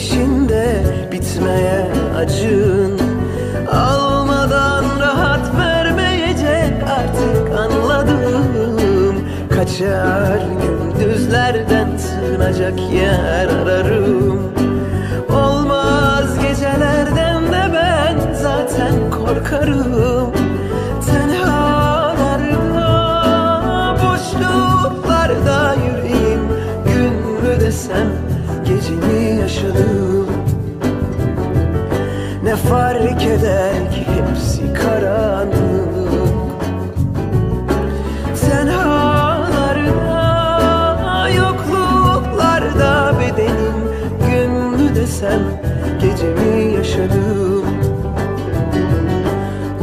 peşinde bitmeye acın. Almadan rahat vermeyecek artık anladım. Kaçar gündüzlerden sığınacak yer ararım. Olmaz gecelerden de ben zaten korkarım. Tenhalarda, boşluklarda yüreğim Gün mü desem gece mi yaşadım. Ne fark eder ki hepsi karanlık? Tenhalarda, yokluklarda bedenim Gün mü desem gece mi yaşadım.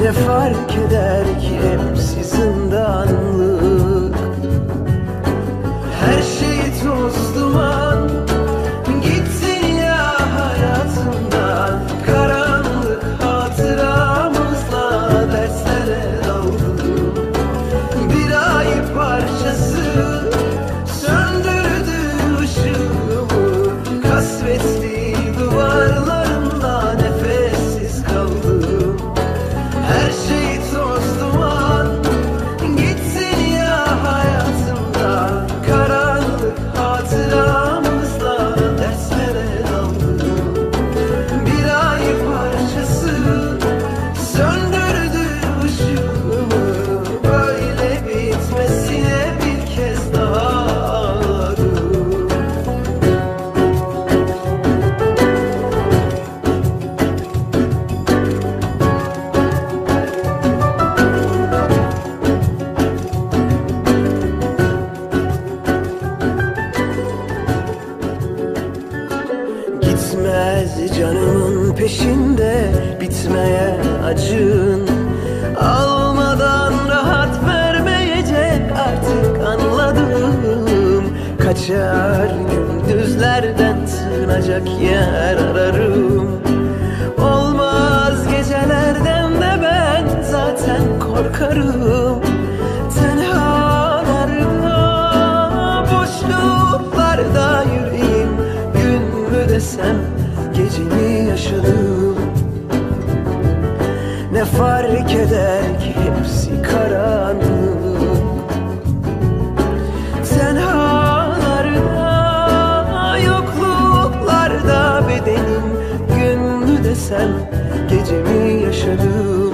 Ne fark eder ki hepsi zindanlık Gitmez canımın peşinde bitmeye acın. Almadan rahat vermeyecek artık anladım. Kaçar gündüzlerden sığınacak yer ararım. Olmaz gecelerden de ben zaten korkarım mi yaşadım. Ne fark eder ki hepsi karanlık? Tenhalarda, yokluklarda bedenim. Gün mü desem gece mi yaşadım?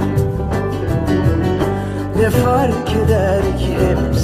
Ne fark eder ki hep